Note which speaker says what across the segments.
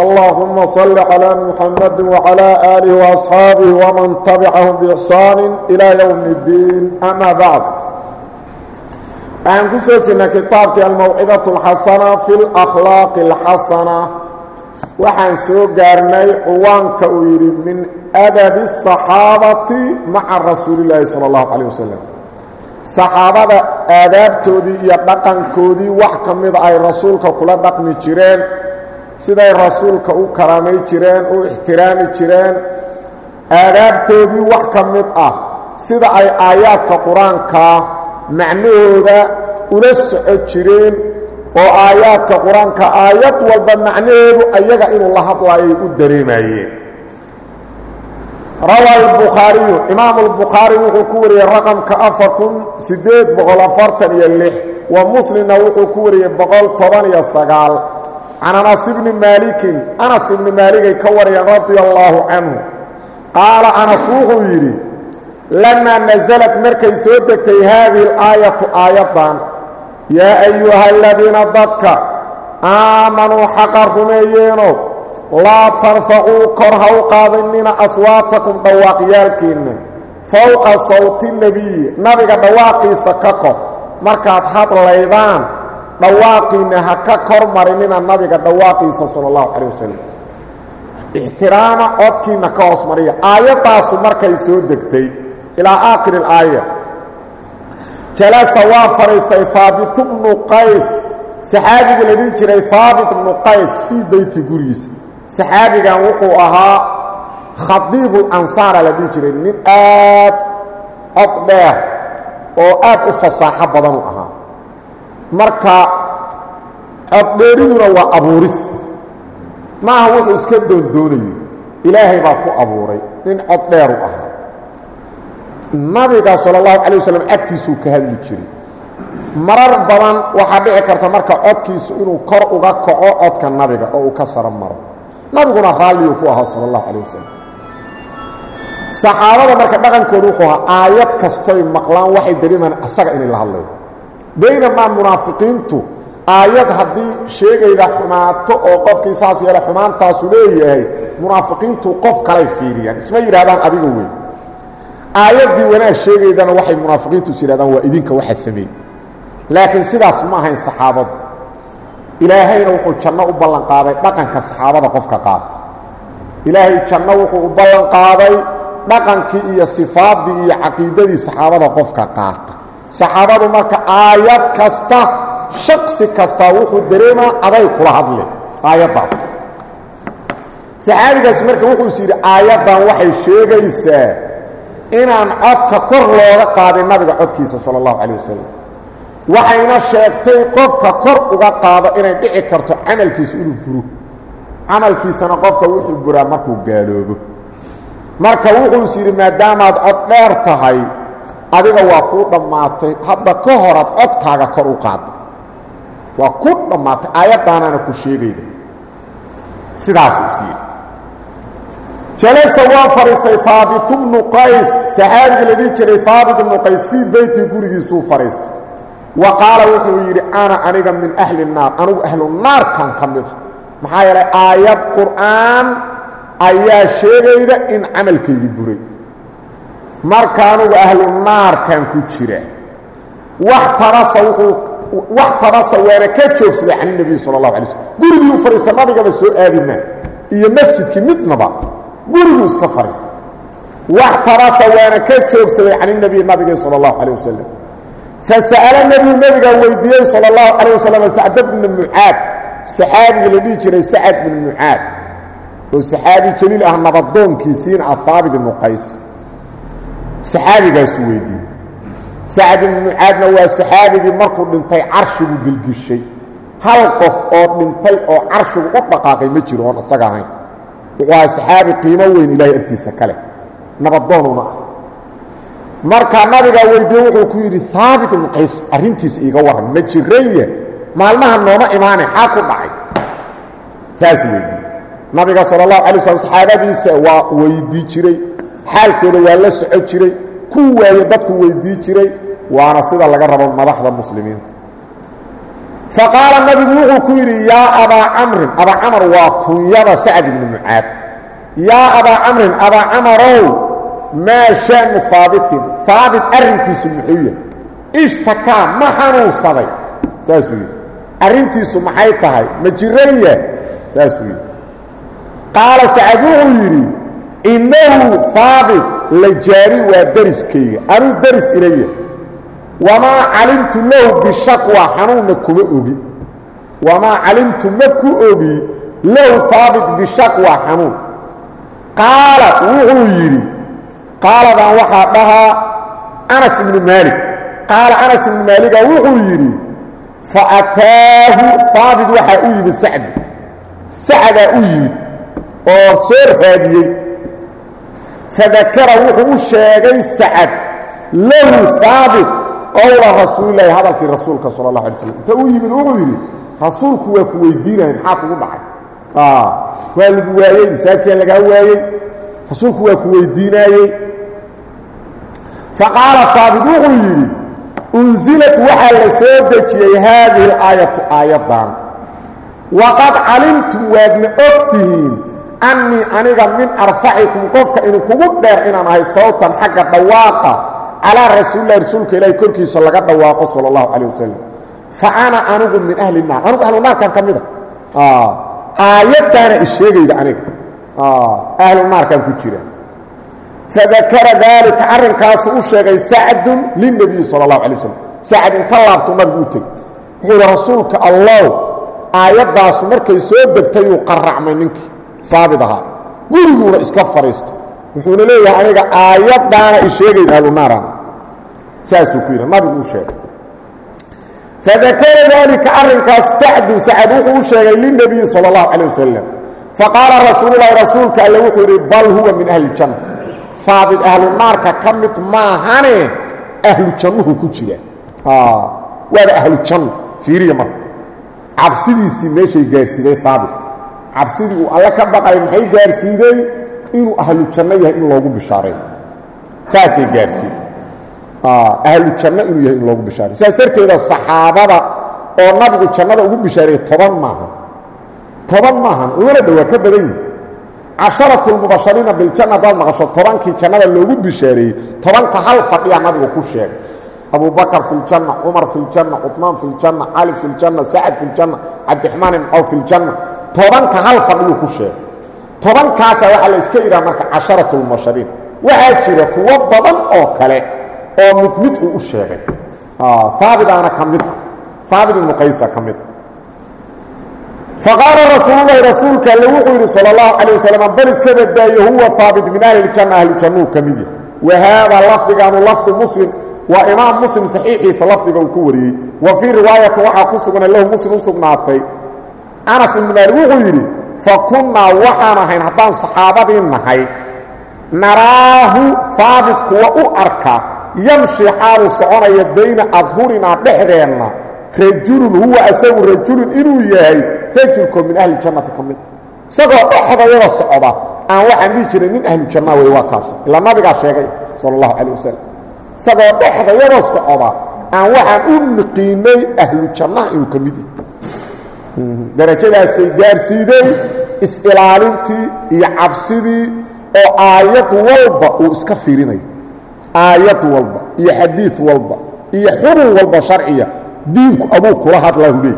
Speaker 1: اللهم صل على محمد وعلى آله وأصحابه ومن تبعهم بإحسان إلى يوم الدين أما بعد أن كسوتنا كتابك الموعظة الحسنة في الأخلاق الحسنة وحن سو قارني قوانك ويري من أدب الصحابة مع رسول الله صلى الله عليه وسلم صحابة آدابتودي يبقنكودي وحكمد أي رسولك كل دقم جيرين siday rasuulka u karaamay jireen u ixtiraami jireen aadaabtoodii wax ka mid ah sida ay aayaadka qur'aankaa macnahooda ula soco jireen oo aayaadka qur'aanka aayad walba macnaheedu ayaga inuu la hadlaayay u dareemayeen rawa albukhaariyu imaamu albukhaari wuxuu ku wariyey raqamka afar kun siddeed boqol afartan iyo lix wa muslimna wuxuu ku wariyey boqol toban iyo sagaal can anas bni maalikin anas ibni maaligay ka wariyeen radia allaahu canhu qaala anas wuxuu yidhi lamaa nasalad markay soo degtay haadihi alaayatu aayaddan yaa ayuha aladiina dadka aamanuu xaqa rumeeyeeno laa tarfacuu kor ha u qaadinina aswaatakum dhawaaqyaalkiinna fowqa sawti nebiyi nabiga dhawaaqiisa ka kor markaad hadlaydaan dhawaaqiinna ha ka kor marinina nabiga dhawaaqiisa sala allahu calayh wasalam ixtiraama codkiinna ka hoos mariya. Aayaddaasu markay soo degtay ilaa aakhiri alaaya jalasa waa fadhiistay haabitu bnu qays. Saxaabigii la dhihi jiray haabit bnu qays fii beyti gurigiisa. Saxaabigan wuxuu ahaa khadiibulansaara la dhihi jiray. Nin aad cod dheer oo aad u fasaaxo badanuu ahaa marka coddheeriduna waa abuuris. Maaha wuxuu iska doondoonayo ilaahay baa ku abuuray. Nin cod dheeru ahaa nabiga sala allahu calay wasalam agtiisuu ka hadli jiray. Marar badan waxaa dhici karta marka codkiisu inuu kor uga kaco codka nabiga oo uu ka saro maro. Nabiguna raalliyuu ku ahaa sala allahu calayh wasalam saxaabada marka dhaqankoodu wuxuu ahaa aayad kastoy maqlaan waxay dareemaan asaga inay la hadlayo baynamaa munaafiqiintu aayad haddii sheegayda xumaato oo qofkii saas yeele xumaantaasu leeyahay munaafiqiintu qof kalay fiiriyaan. Isma yidhahdaan adiga wey aayaddii wanaag sheegaydana waxay munaafiqiintu is yidhahdaan waa idinka waxa sameey laakiin sidaas ma ahayn saxaabadu. Ilaahayna wuxuu janno u ballan qaaday dhaqanka saxaabada qofka qaata. Ilaahay janno wuxuu u ballan qaaday dhaqankii iyo sifaaddii iyo caqiidadii saxaabada qofka qaata saxaabadu marka aayad kasta shaksi kastaa wuxuu dareemaa aday kula hadle aayaddaas saxaabigaas marka wuxuu is yidhi aayaddan waxay sheegaysaa inaan codka kor looga qaadin nabiga codkiisa sala allahu calay wasalam waxayna sheegtay qofka kor uga qaado inay dhici karto camalkiisu inuu buro camalkiisana qofka wuxuu buraa markuu gaaloobo. Marka wuxuu is yidhi maadaamaad cod dheer tahay adiga waa kuu dhammaatay. Hadda ka horaad codkaaga kor u qaada waa ku dhammaatay. Aayaddaanaana ku sheegayda. Sidaasuu siiyey. Jalasa waa fadhiistay haabitu bnu qays. Saxaabigii la dhihi jiray haabit bnu qays fii beyti gurigiisuu fadhiistay wa qaala wuxuu yidhi ana aniga min ahli naar. Anigu ahlu naarkan ka mida maxaa yeelay aayad qur'aan ayaa sheegayda in camalkaygii buray marka anugu ahlu naarkan ku jira wax tabasa wuxuu wax tabasa waana ka joogsaday can nebiy sala allahu alay slm gurigii u fadhiista nabigaba soo aadima iyo masjidkii midnaba guriguu iska fadhiista wax tabasa waana ka joogsaday can nebiy nabigii sala allahu calay wasalam fasa'ala nebigu nebigaa weydiiyey sala allahu calay wasalam sacda bna mucaad saxaabigii la dhihi jiray sacad bn mucaad oo saxaabi jaliil ah nabadoonkiisiina ah haabit ibnu qays saxaabigaasuu weydiiyey. Sacad ibnu mucaadna waa saxaabigii markuu dhintay carshigu gelgishay hal qof oo dhintay oo carshigu u dhaqaaqay ma jiro oon isaga ahayn. Wuxuu ahaa saxaabi qiimo weyn ilaahay agtiisa kale nabadoonuna ah. Markaa nabigaa weydiiye wuxuu ku yidhi haabit ibnu qays arrintiisa iiga warran ma jiranya maalmaha nooma imaane xaa ku dhacay? Saasuu weydiiyey. Nabiga sala allahu alay slam saxaabadiisa waa weydii jiray xaalkooda waa la soco jiray ku waaye dadku weydii jiray waana sida laga rabo madaxda muslimiinta. Faqaala nabigu wuxuu ku yidhi yaa abaa camrin abaa camar waa kunyada sacd ibnu mucaad yaa abaa camrin abaa camarow maa shaanu haabitin haabit arrinkiisu muxuu yahay ishtakaa ma xanuunsaday. Saasuu yidhi arrintiisu maxay tahay? Ma jiranya saasuu yidhi qaala sacad wuxuu yidhi innahu haabit la jaari waa deriskayga anuu deris ilaya wamaa calimtu lahu bishakwa xanuunna kuma ogi wamaa calimtu ma ku ogi lahu haabit bishakwa xanuun qaala wuxuu yidhi qaaladan waxaa dhahaa anas ibnu maalik qaala anas ibnu maaliga wuxuu yidhi faataahu haabit waxaa u yimid sacdi sacdaa u yimid oo soo raadiyey fadakara wuxuu u sheegay sacad lahu haabit qowla rasuulilahi hadalkii rasuulka sal اlah alay slam inta u yimid wuxuu yidhi rasuulku waa ku weydiinaya maxaa kugu dhacay? Waa lagu waayey masaajidkaa lagaa waayey rasuulku waa ku weydiinaayey faqaala haabit wuxuu yidhi unsilad waxaa la soo dejiyey haadihi اlaayatu aayaddan. Waqad calimtum waadna og tihiin annii aniga min arfacikum qofka inu kugu dheer inaan ahay sawtan xagga dhawaaqa calaa rasuulilahi rasuulka ilaahi korkiisa laga dhawaaqo sal اllahu calay wasalam fa ana anigu min ahli naar anigu ahlu naarkan ka mida aayaddaana isheegayda aniga ahlu naarkan ku jira fadakara daalika arrinkaasu u sheegay sacdun lilnebiyi sala اllahu alay waslam sacad inta laabtu nabigu u tegey wuxuu yihi rasuulka allow aayaddaasu markay soo degtayuu qaracmay ninkii haabit ahaa guriguuna iska fadhiistay wuxuuna leeyahay aniga aayaddaana isheegayda ahlunaarana saasuu ku yidhi nabigu u sheegay. Fadakara daalika arrinkaas sacdun sacad wuxuu u sheegay lilnebiyi sala اllahu calay wasalam faqaala rasuululahi rasuulka alle wuxuu yidhi bal huwa min ahli janna. Haabit ahlu ka mid maahane ahlu jannuhu ku jira. Waaba ahlu janno fiiriya marka. Cabsidiisii meeshay gaarsiiday haabit cabsidii uu alle ka baqay maxay gaarsiidey inuu ahlu janno yahay in loogu bishaareeyo saasay gaarsiiday ahlu janno inuu yahay in loogu bishaareyo saas darteeda saxaabada oo nabigu jannada ugu bishaareeyey toban maahan toban maahan umana dhowaa ka badan yihi casharatulmubashariina biljanna haddaad maqasho tobankii jannada loogu bishaareeyey tobanka hal fadhiyaa nabigu ku sheegay abubakr fi اljanna cumar fi اljanna cuثmaan fi اljanna cali fi اljanna sacad fi اljanna cabdiraxmaan ibn cawf fi اljanna tobanka hal fadhiyuu ku sheegay. Tobankaasaa waxaa la iska idhaha marka casharat lmashariin waxaa jira kuwo badan oo kale oo mid mid uu u sheegay. Ah, Aabitaana ka mid ah. Aabit ibnu qaysa ka mid ah. a faqaala rasuululahi rasuulka alle wuxuu yidhi sal اllahu calay wasalam bal iska badaayo huwa haabit min ahli ljanna ahlujannuu ka mid yahay. Wa haada lafdigaanu lafdu muslim waa imaam muslim saxiixiisa lafdiga uu ku wariyey. Wa fii riwaayati waxaa ku sugnay lahu muslim u sugnaatay anas ibnu maalik wuxuu yidhi fa kunnaa waxaan ahayn haddaan saxaabadii nahay naraahu haabit kuwa u arka yamshi xaaluu soconaya bayna adhurinaa dhexdeenna rajulun huwa asagu rajulun inuu yahay rajulkoo min ahli jannati ka mid. Isagoo dhexdayada socda aan waxaan dhihi jiray nin ahlu janna wey waa kaas ilaa nabigaa sheegay sala allahu calah wasalam isagoo dhexdayada socda aan waxaan u niqiinay ahlu jannaha inuu ka mid yahay darajadaasay gaarsiideen is-ilaalintii iyo cabsidii oo aayad walba uu iska fiirinayo aayad walba iyo xadiid walba iyo xubun walba sharciya diinku aduu kula hadlahu leey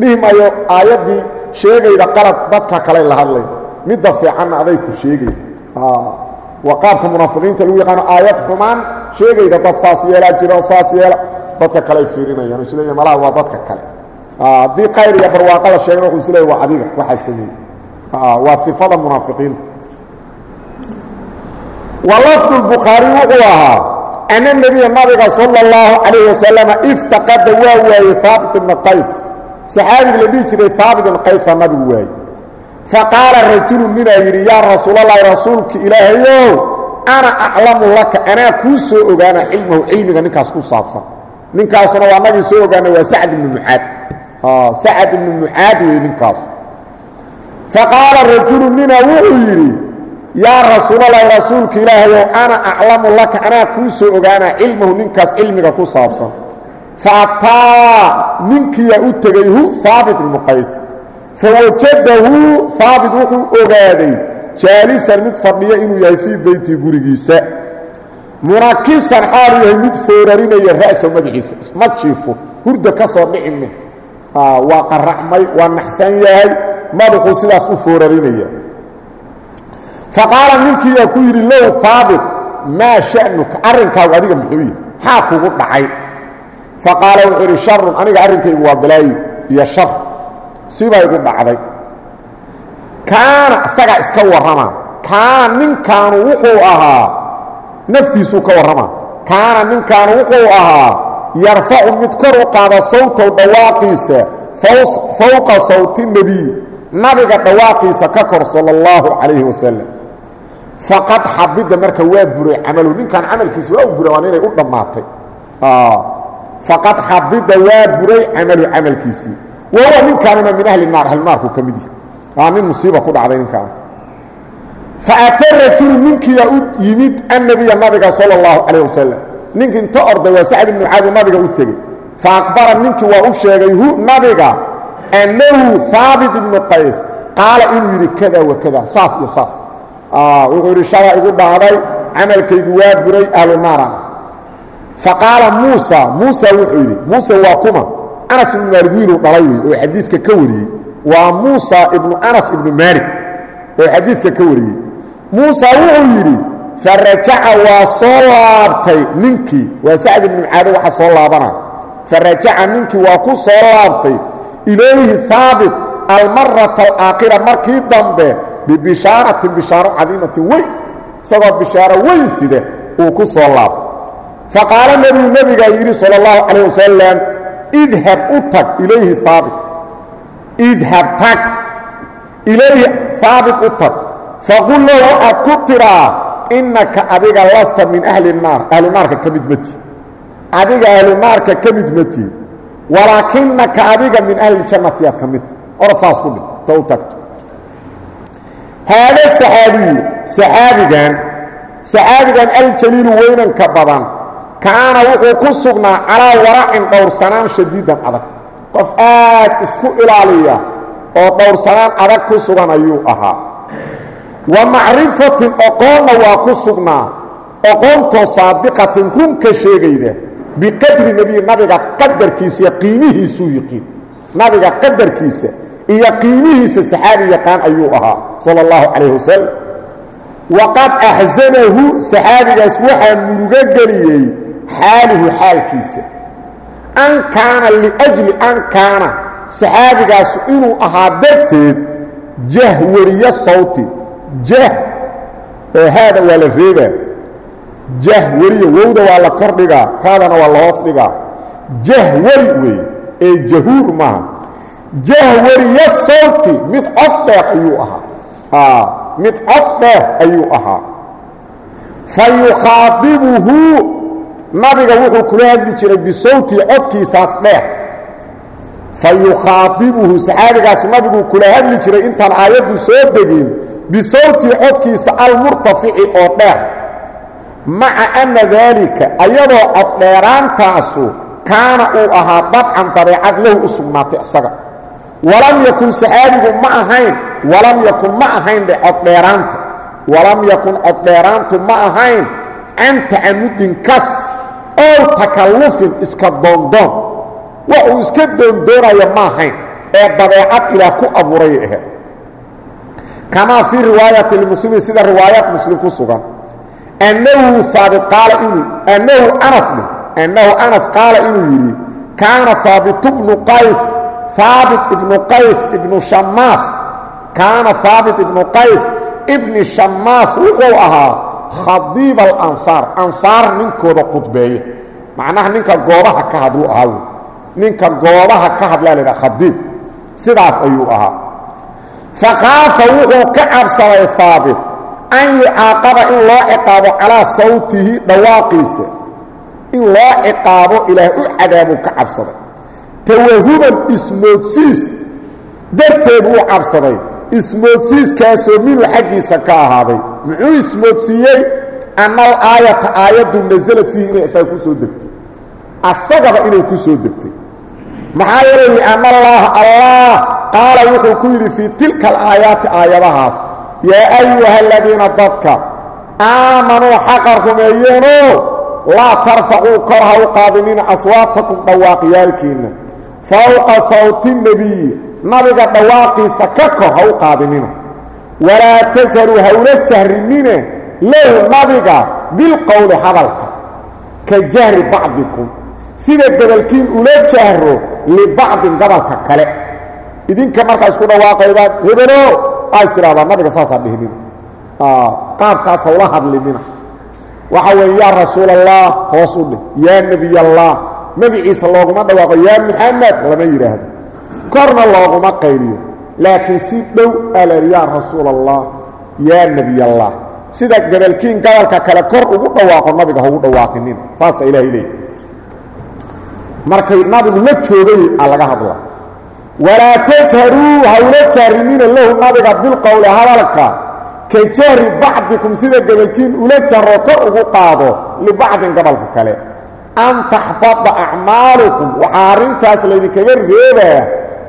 Speaker 1: dhihi maayo aayaddii sheegayda qalad dadka kale la hadlay. Midda fiicanna aday ku sheegay. Waa qaabka munaafiqiinta lagu yaqaano aayad xumaan sheegayda dad saas yeelaa jiro saas yeela dadka kale ay fiirinayaan isleeya malaha waa dadka kale haddii qayr iyo barwaaqa la sheegana wuxuu isleeya waa adiga waxaa sameeyey. Waa sifada munaafiqiinta wa lafdu lbukhaari wuxuu ahaa ana nebiya nabiga sala اllahu calayh wasalama iftaqada waa waayey haabit ibna qays. Saxaabiga la dhihi jiray haabit ibna qaysa nabigu waayey faqaala rajulu ninaa yidhi yaa rasuulalahi rasuulka ilaahayow ana aclamu laka anaa kuu soo ogaana cilmahu cilmiga ninkaas ku saabsan. Ninkaasuna waa nagii soo ogaana waa sacd ibnu mucaad sacad ibnu mucaad wey ninkaas. Faqaala rajulu nina wuxuu yidhi yaa rasuulalahi rasuulka ilaahayow ana aclamu laka anaa kuu soo ogaana cilmahu ninkaas cilmiga ku saabsan. Faataa ninkiyaa u tegay hu haabit ibnu qays. Fawajadahu haabit wuxuu ogaaday jaalisan mid fadhiya inuu yahay fii beyti gurigiisa. Munakisan xaaluu yahay mid foorarinaya ra'sa madaxiisa isma jiifo hurda ka soo dhicime waa qaracmay waa naxsan yahay. Madaxuu sidaas u foorarinaya faqaala ninkiiyaa ku yidhi low haabit maa sha'nuka arrinkaagu adiga muxuu yihi maxaa kugu dhacay. Faqaala wuxuu idhi sharun aniga arrinkaygu waa balaayo iyo shar sibaa igu dhacday. Kaana isagaa iska warrama kaana ninkaanu wuxuu ahaa naftiisuu ka warrama kaana ninkaanu wuxuu ahaa yarfacu mid kor u qaada sawtow dhawaaqiisa fowqa sawti nebiy nabiga dhawaaqiisa ka kor sala اllahu calayhi wasalam faqad xabida marka waa buray camalu. Ninkan camalkiisa waa u bura waan inay u dhammaatay. Faqad xabida waa buray camalu camalkiisii wahuwa ninkaanuna min ahli naar ahlinaarku ka mid yahi nin musiiba ku dhacday ninkaan. Faata rajulu ninkiiyaa u yimid annabiya nabiga sala اllahu calayh wasalam ninkii inta orday waa sacd ibnu caadi nabiga u tegey. Fa aqbara ninkii waa u sheegay hu nabiga annahu haabit ibnu qays. Qaala inuu yidhi kada wa kada saas iyo saas. Wuxuu yidhi shala igu dhacday camalkaygu waa buray ahlu naaran fa qaala muusa muusa wuxuu yidhi muuse waa kuma. Anas ibnu maalig wiiluu dhalay wey oo xadiidka ka wariyey. Waa muusa ibnu anas ibnu maalig oo xadiidka ka wariyey. Muusa wuxuu yidhi farajaca waa soo laabtay ninkii. Waa sacd ibnu caado waxa soo laabana. Farajaca ninkii waa ku soo laabtay. Ilayhi haabit almarata alaakhira markii dambe bibishaaratin bishaaro cadiimatin weyn. Isagoo bishaaro weyn sida uu ku soo laabtay. Faqaala nebigu nebigaa yidhi sala اllahu calayh wasalam idhab u tag ilayhi haabit idhab tag ilayhi haabit u tag. Faqul lahu waxaad ku tiraa innaka adiga lasta min ahli الnaar ahlu naarka ka mid matid adiga ahlu naarka ka mid matid walaakinaka adiga min ahli jannati aad ka midta orad saas ku dhig ta u tagto. Haada saxaabiyu saxaabigan saxaabigan aljaliilu weynanka badan kaana wuxuu ku sugnaa calaa waracin dhowrsanaan shadiidan adag. Qof aad isku ilaaliya oo dhowrsanaan adag ku sugan ayuu ahaa wa macrifatin oqoonna waa ku sugnaa. Oqoontoo saadiqatin runka sheegayda biqadri nebiyi nabiga qadarkiisa iyo qiimihiisuu yiqiin. Nabiga qadarkiisa iyo qiimihiisa saxaabi yaqaan ayuu ahaa sala اllahu calayh wasalam waqad axsanahu saxaabigaas waxaa murugo geliyey xaalkiisa. An kaana liajli an kaana saxaabigaasu inuu ahaa darteed jah wariyo sawti jah oo haada waa la reebaa jah weriya wowda waa la kor dhigaa raadana waa la hoos dhigaa. Jah weri weeye ee jahuur maaha. Jah weriyo sawti mid cod dheer ayuu ahaa. Mid cod dheer ayuu ahaa. Fa yukhaadibuhu nabiga wuxuu kula hadli jiray bisawtii codkiisaas dheer. Fa yukhaadibuhu saxaabigaasu nabiguu kula hadli jiray intaan aayaddu soo degin bisawtii codkiisa almurtafici oo dheer. Maca anna daalika ayadoo coddheeraantaasu kaana uu ahaa dabcan dabeecad lahu u sugnaatay isaga. Walam yakun saxaabigu ma ahayn walam yakun ma ahayn dhe coddheeraanta walam yakun coddheeraantu ma ahayn can tacamudin kas ow takallufin iska doondoon. Wax uu iska doondoonayo ma ahayn ee dabeecad ilaah ku abuurayay ahayd kamaa fii riwaayati lmuslimiin sida riwaayaat muslim ku sugan annahu haabit qaala inuu annahu anas annahu anas qaala inuu yidhi kaana haabitu bnu qays haabit ibnu qays ibnu shamaas kaana haabit ibnu qays ibni shamaas wuxuu ahaa khadiiba alansaar ansaar ninkooda qudbeeya macnaha ninka goobaha ka hadlu ahaa wey ninka goobaha ka hadlaa la ydhaha khadiib sidaas ayuu ahaa fakaafa wuxuu ka cabsaday haabit an yucaaqaba in loo ciqaabo calaa sawtihi dhawaaqiisa. In loo ciqaabo ilaah u cadaabuu ka cabsaday. Tawahuban ismoodsiis darteed wuu cabsaday. Ismoodsiiskaasoo minhu xaggiisa ka ahaaday. Muxuu ismoodsiiyey? Anna al aayata aayaddu nasalad fiihi inay isaga ku degtay. Asagaba inay ku degtay. Maxaa yeelay lianna allaaha allah qaala wuxuu ku yidhi fii tilka alaayaati aayadahaas yaa ayuha aladiina dadka aamanuu xaqa rumeeyeenoo laa tarfacuu kor ha u qaadinina aswaatakum dhawaaqyaalkiinna fowqa sawti nebiyi nabiga dhawaaqiisa ka kor ha u qaadinina walaa tajaruu hawla jahrinine lahu nabiga bilqowli hadalka ka jahri bacdikum sida gabalkiin ula jahro libacdin gabalka kale idinka markaa isku dhawaaqaydaan hebelo aa is tidhahdaa nabiga saasaa dhihnina qaabkaas hawla hadlinina waxa weeye yaa rasuul allah hoos u dheh yaa nebiy allah magiciisa looguma dhawaaqo. Yaa muxamed lama yidhaahdo korna looguma qayliyo. Laakiin si dhow alal yaa rasuul allah yaa nebiy allah sida gabalkiin gabalka kale kor ugu dhawaaqo nabiga haugu dhawaaqinina saasa ilaahay leey markay nabigu la joogay a laga hadla walaa tajharuu hawla jahrinina lahu nabiga bilqowli hadalka ka jahri bacdikum sida gabalkiin ula jaro kor ugu qaado libacdin gabalka kale. An taxbada acmaalukum waxaa arrintaas laydinkaga reebaa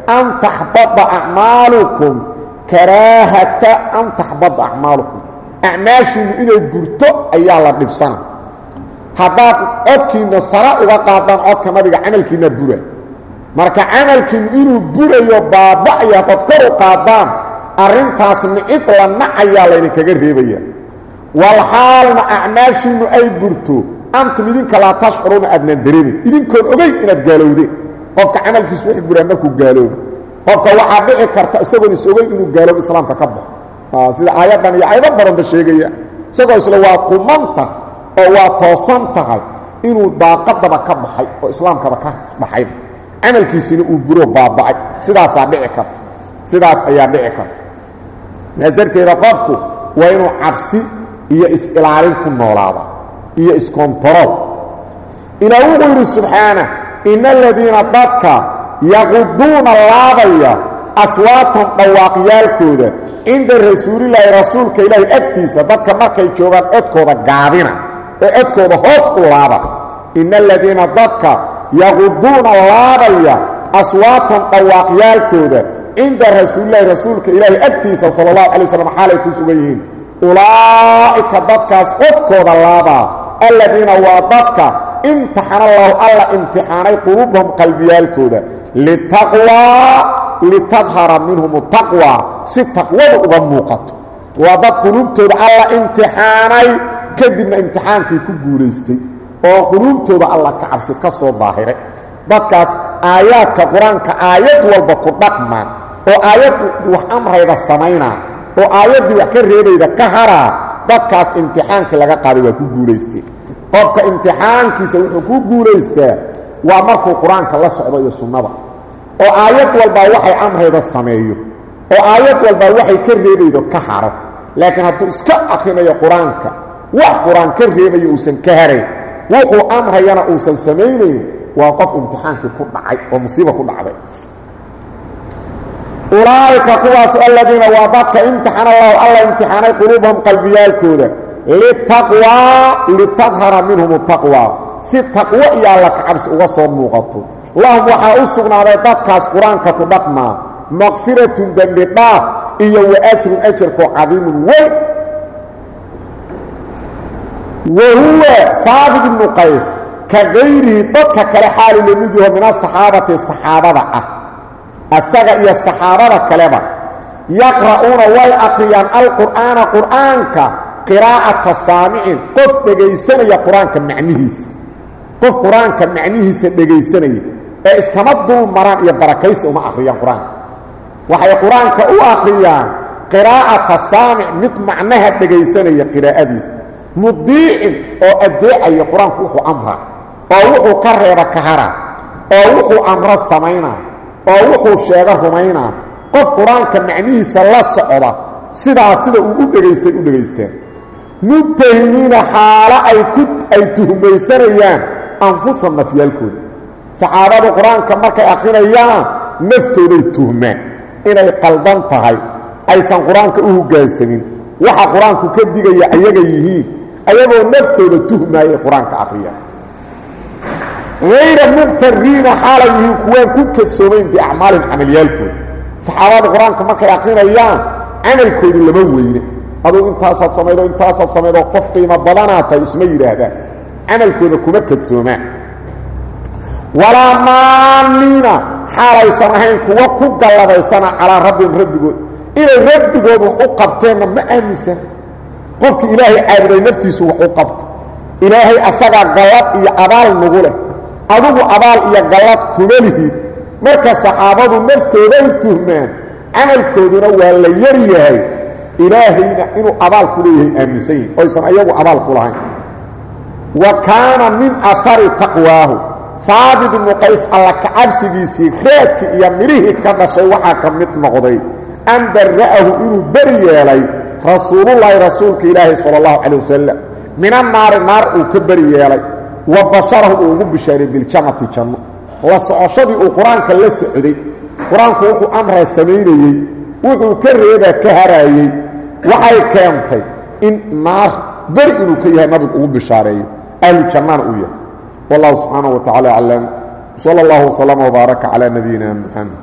Speaker 1: an taxbada acmaalukum karaahata an taxbada acmaalukum. Acmaashiinnu inay burto ayaa la dhibsana. Haddaad codkiinna sara uga qaadaan codka nabiga camalkiinna bura marka camalkiinnu inuu burayo baaba'yo haddaad kor u qaadaan arrintaas nicid la nacayaa laydinkaga reebaya walxaalna acmaashiinnu ay burto antum idinka laa tashcuruuna aadnaan dareemin. Idinkoon ogeyn inaad gaalowdeen qofka camalkiisu wax buraa markuu gaaloobo. Qofka waxaa dhici karta isagoon is ogeyn inuu gaaloobo islaamka ka baxo. Sida aayaddan iyo aayado badanba sheegaya. Isagoo isle waa qumanta oo waa toosan tahay inuu daaqadaba ka baxay oo islaamkaba ka baxayba camalkiisina uu buro baaba'ay. Sidaasaa dhici karta. Sidaas ayaa dhici karta. Saas darteeda qofku waa inuu cabsi iyo is-ilaalin ku noolaada iyo iskontarool ilaa wuxuu yidhi subxaana ina aladiina dadka yaquduuna laabaya aswaatan dhawaaqyaalkooda cinda rasuulilaahi rasuulka ilaahi agtiisa. Dadka markay joogaan codkooda gaabina oo codkooda hoos u laaba. Ina aladiina dadka yaquduuna laabaya aswaatan dhawaaqyaalkooda cinda rasuulilahi rasuulka ilaahi agtiisa sala allahu alay waslam xaalay ku sugan yihiin. Ulaa'ika dadkaas codkooda laabaa aladiina waa dadka imtixana allahu alla imtixaanay quluubahum qalbiyaalkooda. Litaqwaa litadhara minhum taqwa. Si taqwada uga muuqato. Waa dad quluubtooda alla imtixaanay kadibna imtixaankii ku guulaystay oo quluubtooda alla ka cabsi ka soo daahiray. Dadkaas aayaadka qur'aanka aayad walba ku dhaqma oo aayaddu wax amrayda samaynaa oo aayaddii wax ka reebayda ka haraa dadkaas imtixaankii laga qaaday waa ku guulaysteen qofka imtixaankiisa wuxuu ku guulaystaa waa markuu qur'aanka la socdo iyo sunnada. Oo aayad walbaa waxay amrayda sameeyo oo aayad walbaa waxay ka reebaydo ka haro laakiin hadduu iska akrinayo qur'aanka wax qur'aan ka reebayo uusan ka harayn wuxuu amrayana uusan samaynayn waa qof imtixaankii ku dhacay oo musiiba ku dhacday. Ulaa'ika kuwaas aladiina waa dadka imtixana allahu alla imtixaanay quluubahum qalbiyaalkooda. Litaqwaa litadhara minhum taqwa. Si taqwo iyo alla ka cabsi uga soo muuqato. Lahum waxaa u sugnaaday dadkaas qur'aanka ku dhaqmaa maqfiratun dembi dhaaf iyo wa ajrun ajarkoo cadiimun weyn wa huwa haabit ibnu qays ka kayrihi dadka kale xaalu la mid yaho min asaxaabati saxaabada ah asaga iyo saxaabada kaleba yaqra'uuna way akhriyaan alqur'aana qur'aanka qiraa'ata saamicin qof dhegaysanaya qur'aanka macnihiisa qof qur'aanka macnihiisa dhegaysanaya ee iskama dul maraan iyo barakaysi uma akhriyaan qur'aanka waxay qur'aanka mudiicin oo addeecaya qur'aanku wuxuu amraa oo wuxuu ka reeba ka haraa oo wuxuu amro samaynaa oo wuxuu sheego rumaynaa qof qur'aanka macnihiisa la socda sidaas sida uu u dhegaystay u dhegaysteen. Mutahimiina xaalo ay ku ay tuhmaysanayaan anfusahum nafyaalkooda. Saxaabadu qur'aanka markay akrinayaan naftooday tuhmaan inay qaldan tahay aysan qur'aanka u hoggaansamin waxa qur'aanku ka digaya ayaga yihiin ayagoo naftooda tuhmaayay qur'aanka akriya hayra muqtariina xaalay yihiin kuwaan ku kadsoomayn biacmaalihim camalyaalkooda saxaabada qur'aanka markay akrinayaan camalkoodu lama weyne. Aduu intaasaad samaydo intaasaad samaydo qof qiimo badanaa tahay isma yidhaahdaan. Camalkooda kuma kadsoomaan walaa maaniina xaalaysan ahayn kuwa ku galladaysana calaa rabbihim rabbigood. Inay rabbigood wax u qabteenna ma aaminsan qofki ilaahay caabuday naftiisu wax u qabta ilaahay asagaa gallad iyo abaal nagu leh. Adugu abaal iyo gallad kuma lihid marka saxaabadu naftooday tuhmaan camalkooduna waa la yar yahay. Ilaahayna inuu abaal ku leeyahay aaminsan yihiin oysan ayagu abaal ku lahayn. Wa kaana min ahari taqwaahu. Haabit ibnu qays alla kacabsigiisii raadkii iyo midhihii ka dhashay waxaa ka mid noqday. An bara'ahu inuu beri yeelay rasuulullaahi rasuulka ilaahi sala allahu calay wasalam min annaari naar uu ka beri yeelay wa basharahu uu ugu bishaaray biljannati janno la socoshadii uu qur-aanka la socday qur-aanku wuxuu amraa samaynayey wuxuu ka reebaa ka haraayey waxay keentay in naar beri inuu ka yahay nabigu ugu bishaareeyo ahlu jannana uu yahay wallahu subxaanaه wa tacala aclam salى اllah وslama وbaaraka calى nabiyina mxamed